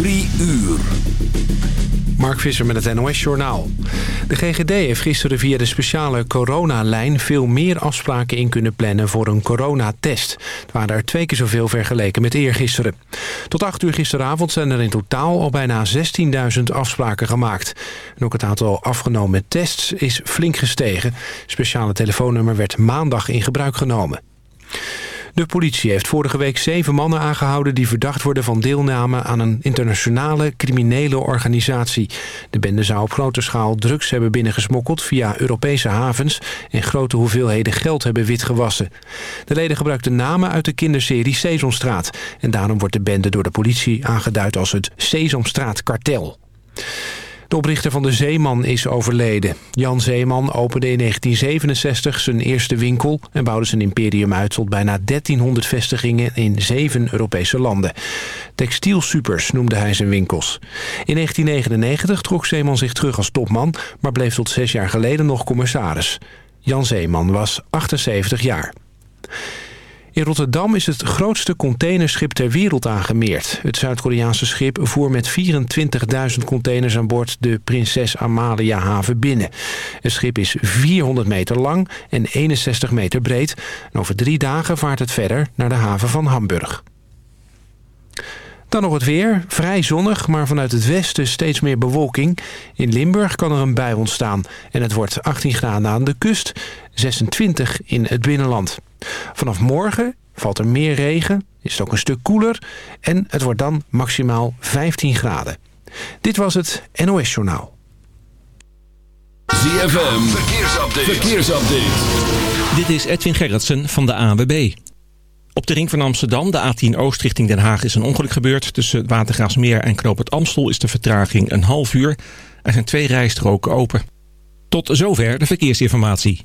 Drie uur. Mark Visser met het NOS Journaal. De GGD heeft gisteren via de speciale coronalijn... veel meer afspraken in kunnen plannen voor een coronatest. Het waren er twee keer zoveel vergeleken met eergisteren. Tot acht uur gisteravond zijn er in totaal al bijna 16.000 afspraken gemaakt. En ook het aantal afgenomen tests is flink gestegen. Het speciale telefoonnummer werd maandag in gebruik genomen. De politie heeft vorige week zeven mannen aangehouden... die verdacht worden van deelname aan een internationale criminele organisatie. De bende zou op grote schaal drugs hebben binnengesmokkeld... via Europese havens en grote hoeveelheden geld hebben witgewassen. De leden gebruikten namen uit de kinderserie Sesamstraat. En daarom wordt de bende door de politie aangeduid als het Sesamstraat-kartel. De oprichter van de Zeeman is overleden. Jan Zeeman opende in 1967 zijn eerste winkel... en bouwde zijn imperium uit tot bijna 1300 vestigingen in zeven Europese landen. Textielsupers noemde hij zijn winkels. In 1999 trok Zeeman zich terug als topman... maar bleef tot zes jaar geleden nog commissaris. Jan Zeeman was 78 jaar. In Rotterdam is het grootste containerschip ter wereld aangemeerd. Het Zuid-Koreaanse schip voer met 24.000 containers aan boord de Prinses Amalia haven binnen. Het schip is 400 meter lang en 61 meter breed. Over drie dagen vaart het verder naar de haven van Hamburg. Dan nog het weer. Vrij zonnig, maar vanuit het westen steeds meer bewolking. In Limburg kan er een bui ontstaan. En het wordt 18 graden aan de kust, 26 in het binnenland. Vanaf morgen valt er meer regen, is het ook een stuk koeler... en het wordt dan maximaal 15 graden. Dit was het NOS Journaal. ZFM, verkeersupdate. verkeersupdate. Dit is Edwin Gerritsen van de ANWB. Op de ring van Amsterdam, de A10 Oost richting Den Haag, is een ongeluk gebeurd. Tussen Watergraafsmeer en Knoop het Amstel is de vertraging een half uur. Er zijn twee rijstroken open. Tot zover de verkeersinformatie.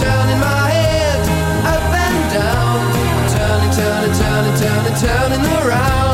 turning my head up and down, turning, turning, turning, turning, turning around.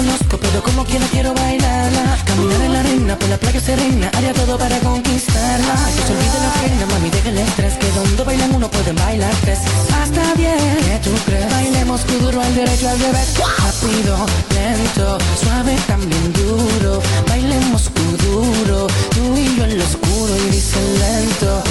conozco, pero como que quiero bailarla. Caminar en la arena, por la playa serena, haría todo para conquistarla. Que se olvide la pena, mami, deja el estrés, que donde bailan uno pueden bailar tres. Hasta bien, ¿qué tú crees? Bailemos duro al derecho al revés. Rápido, lento, suave, también duro. Bailemos duro, tú y yo en lo oscuro y dice lento.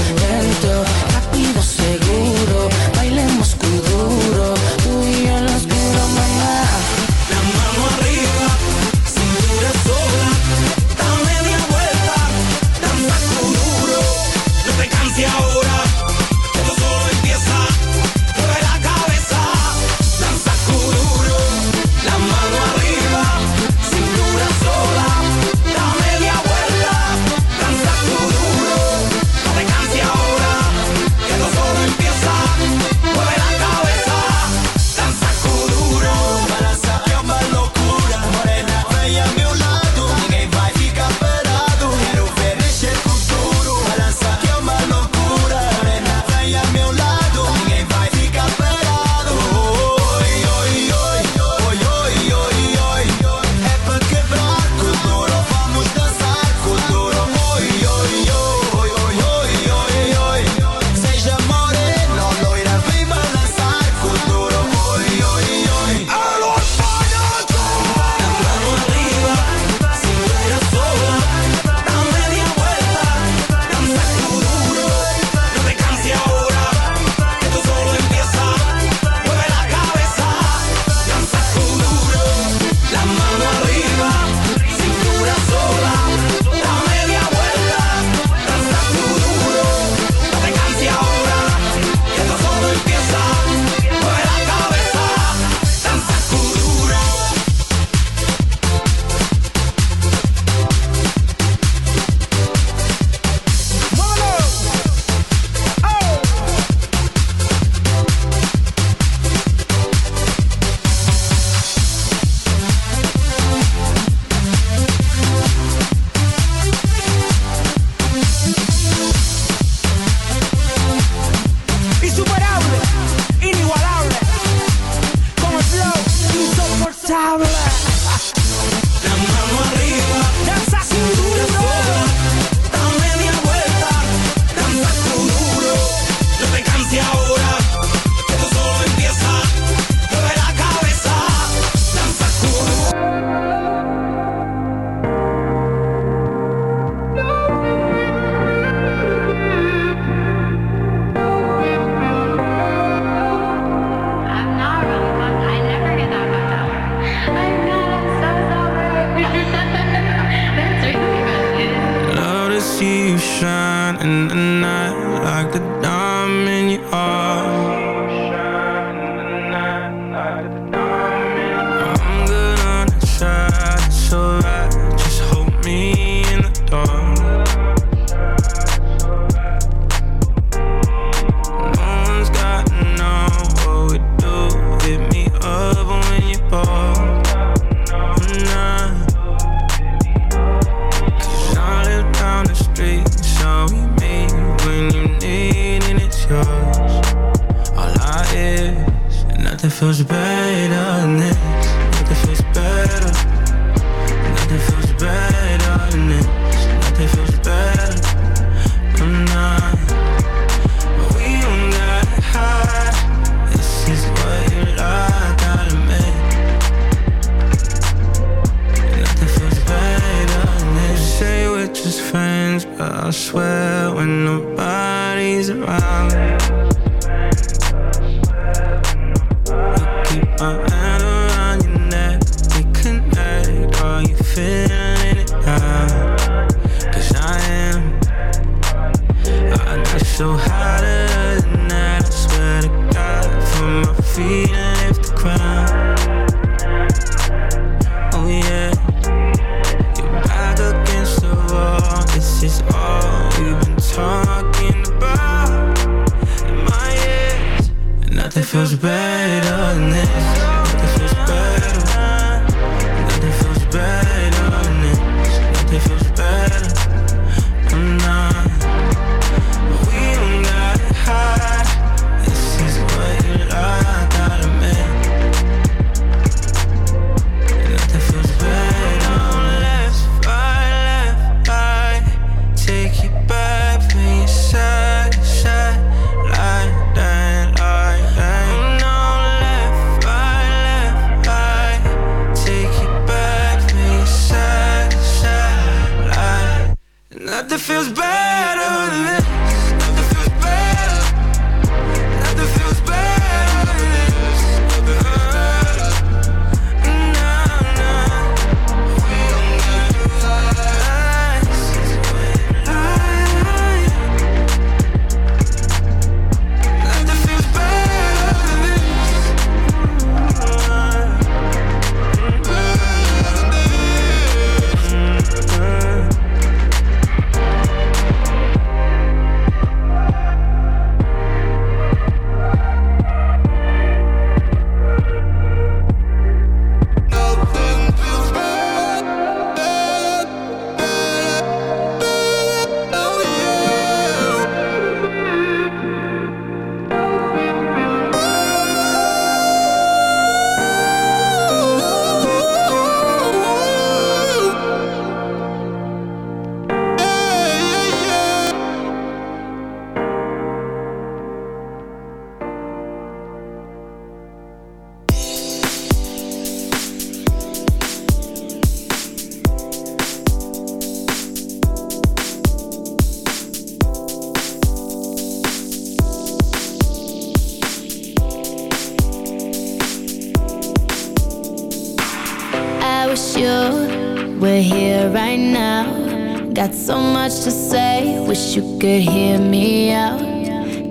Just to say Wish you could hear me out.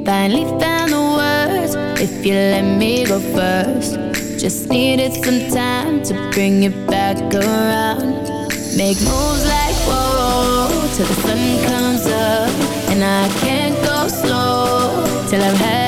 Finally found the words If you let me go first. Just needed some time To bring it back around. Make moves like whoa, whoa Till the sun comes up. And I can't go slow Till I've had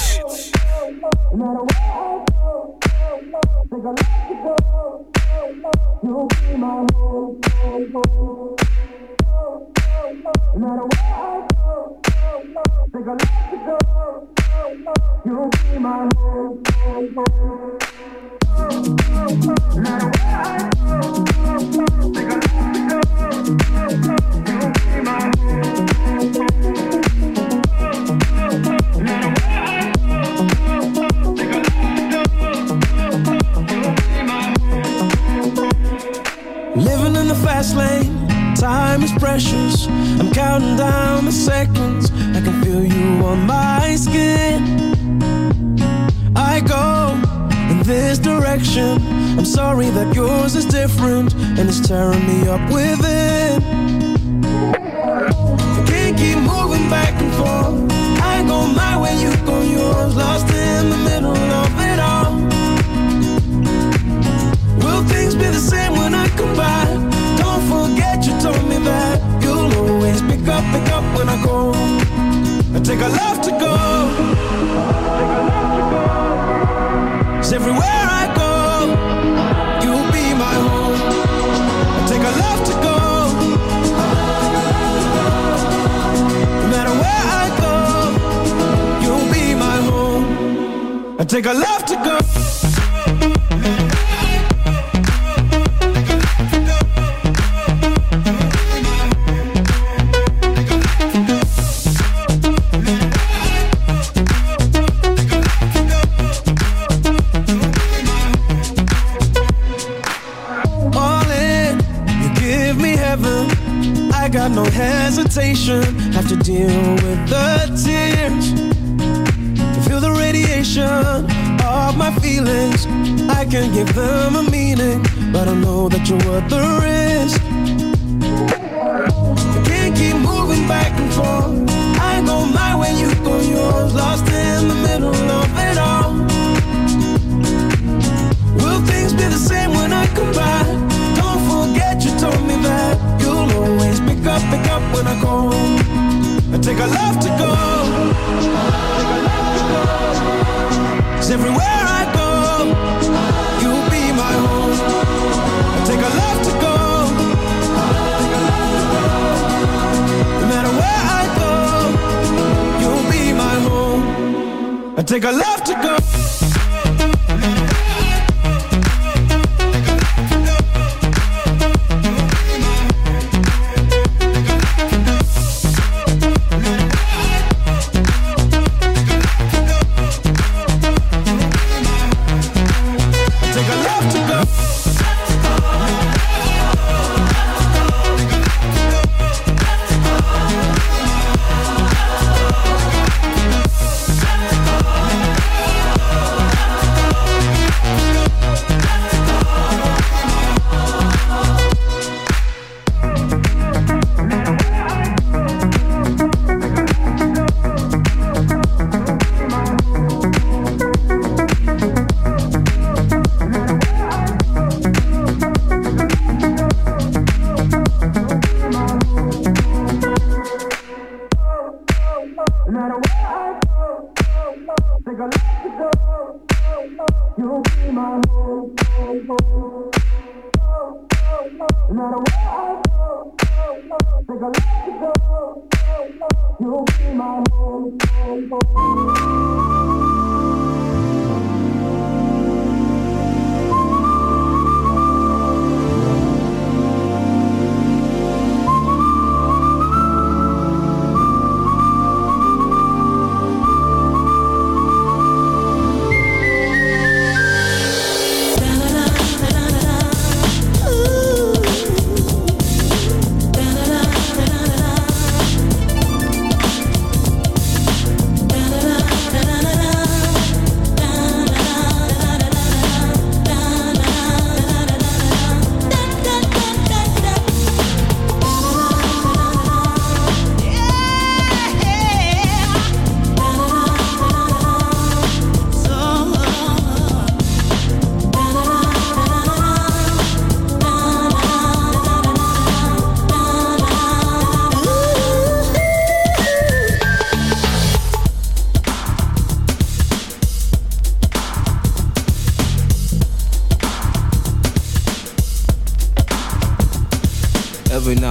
tearing me up with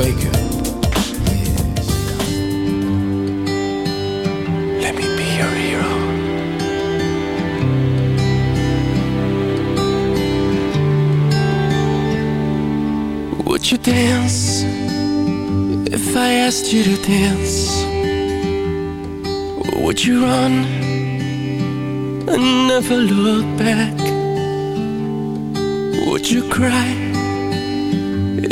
Baker. Let me be your hero. Would you dance if I asked you to dance? Would you run and never look back? Would you cry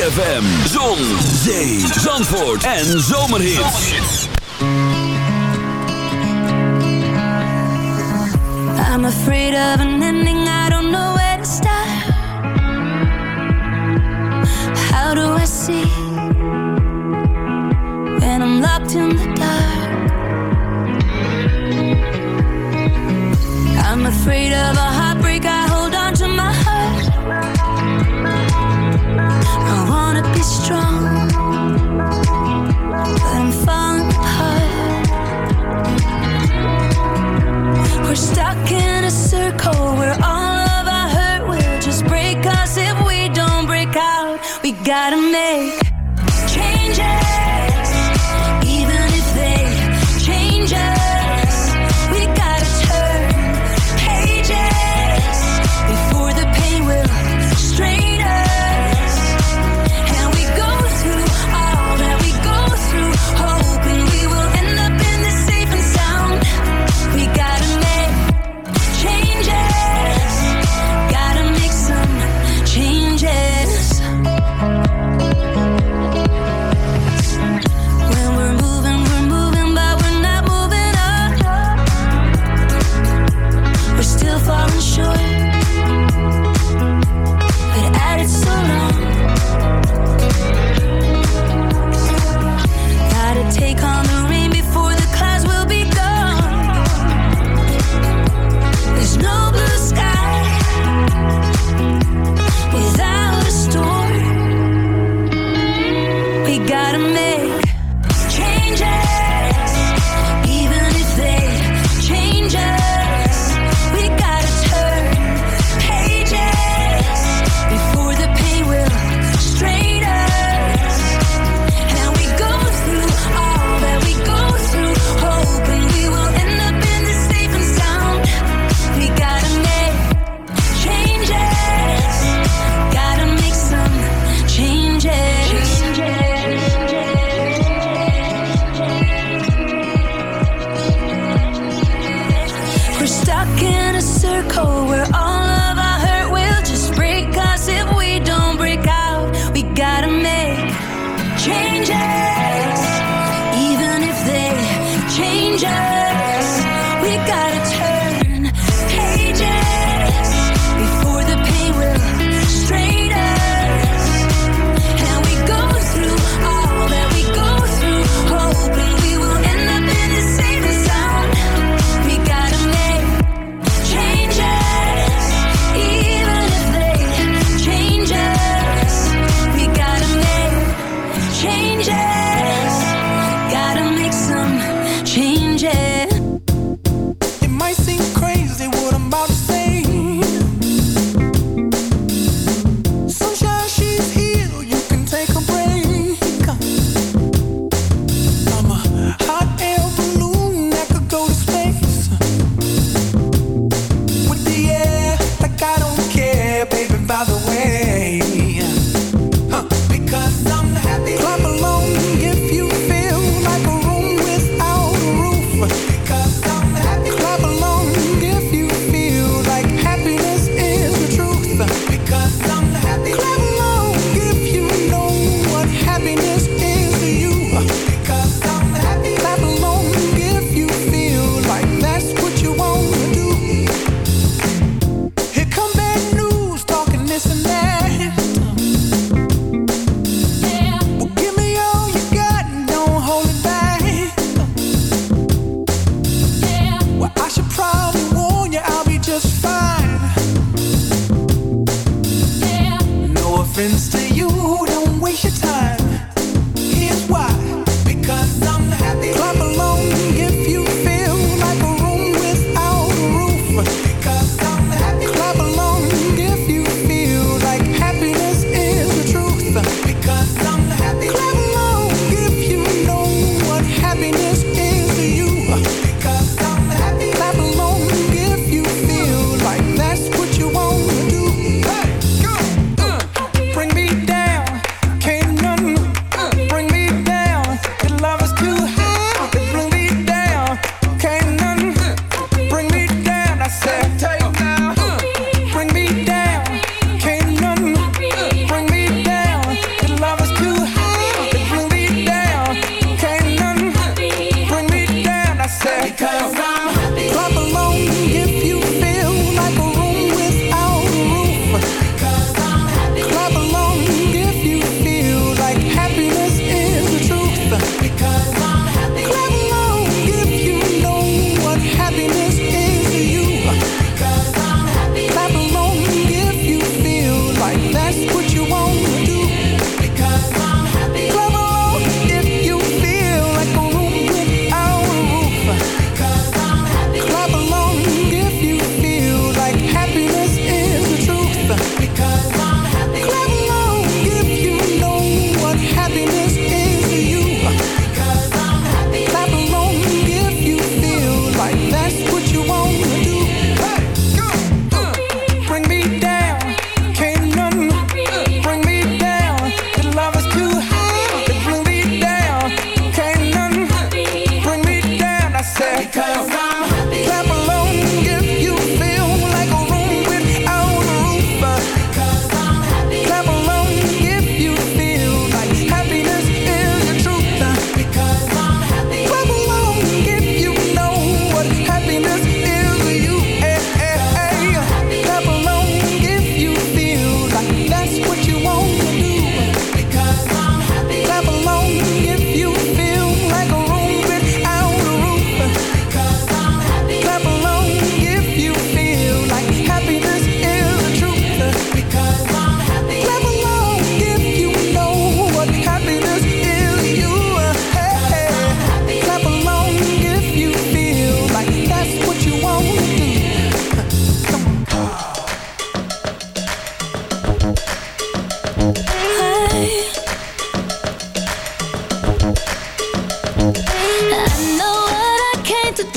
ZFM, Zon, Zee, Zandvoort en Zomerhits. I'm afraid of an ending.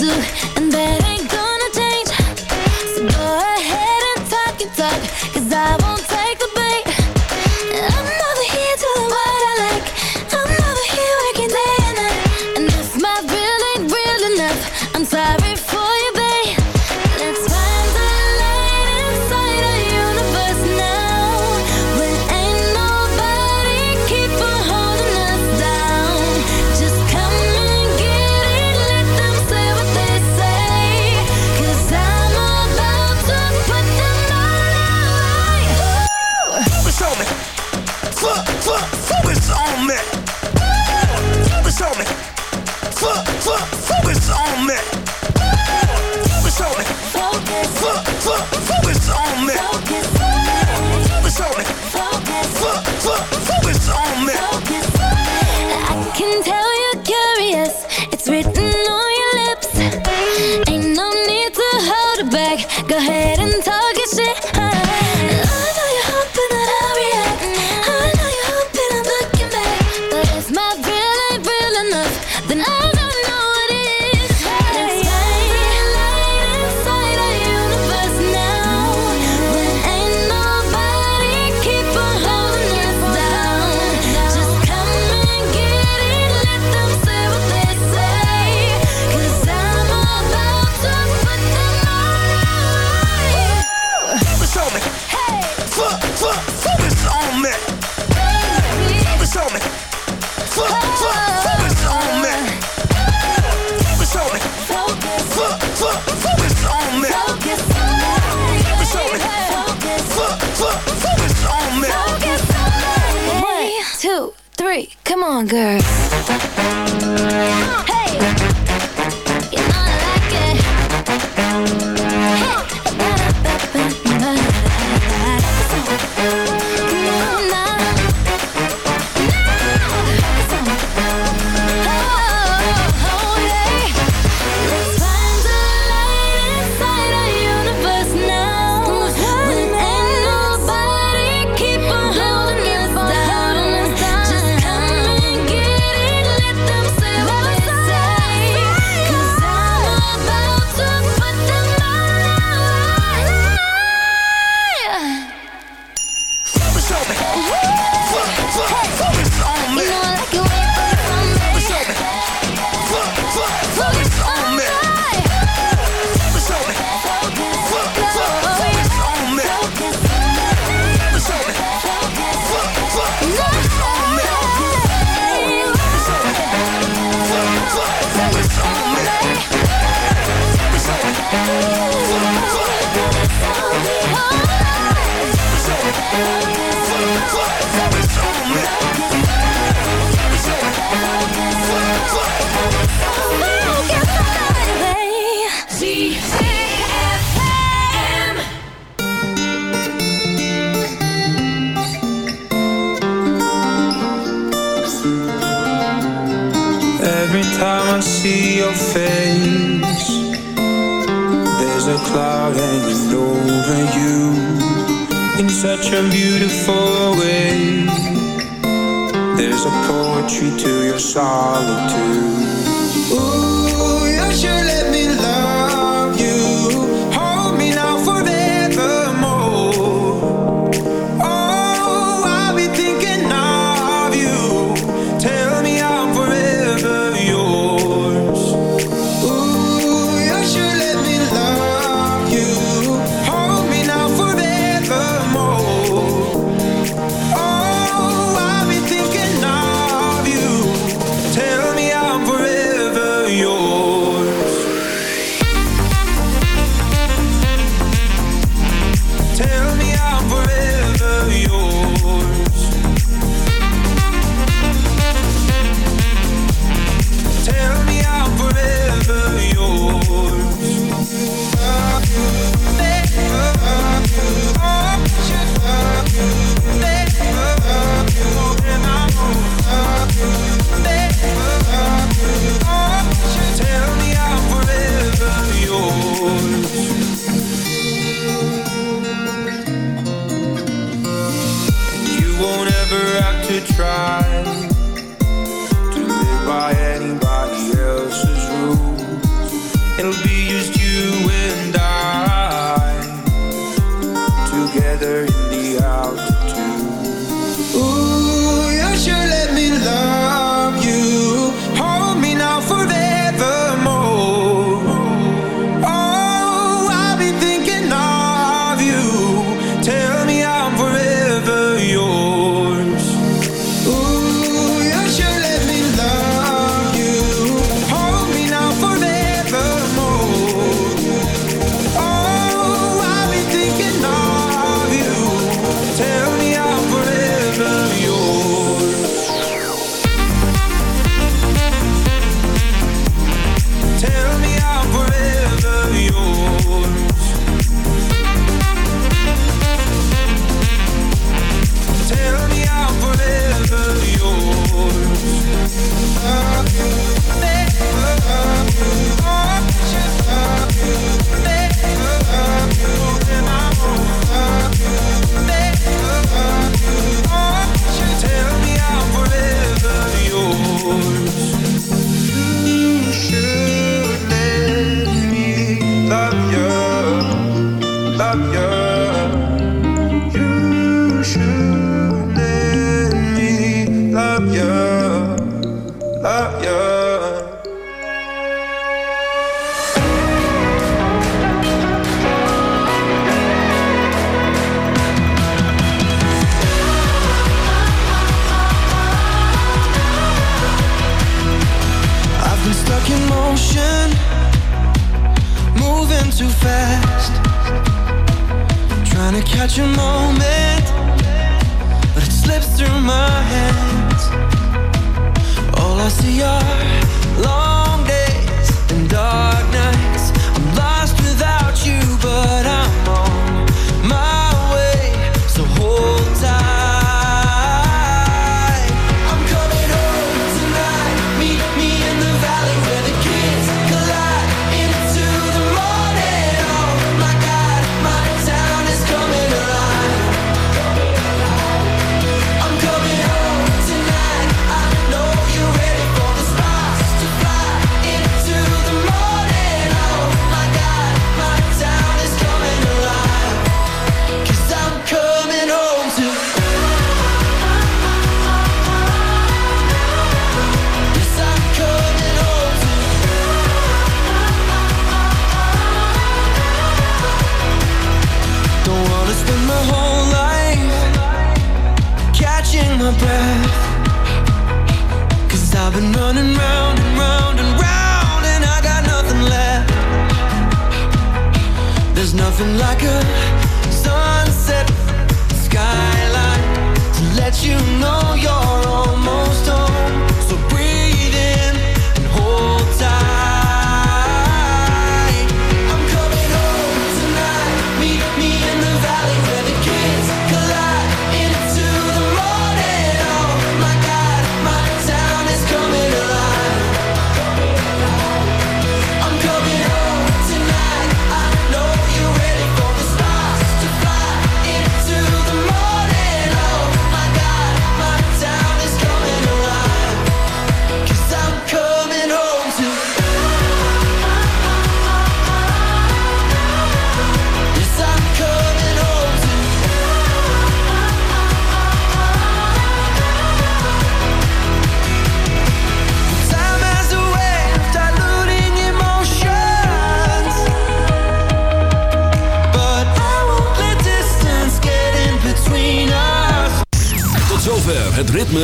to three, come on, girl. Hey,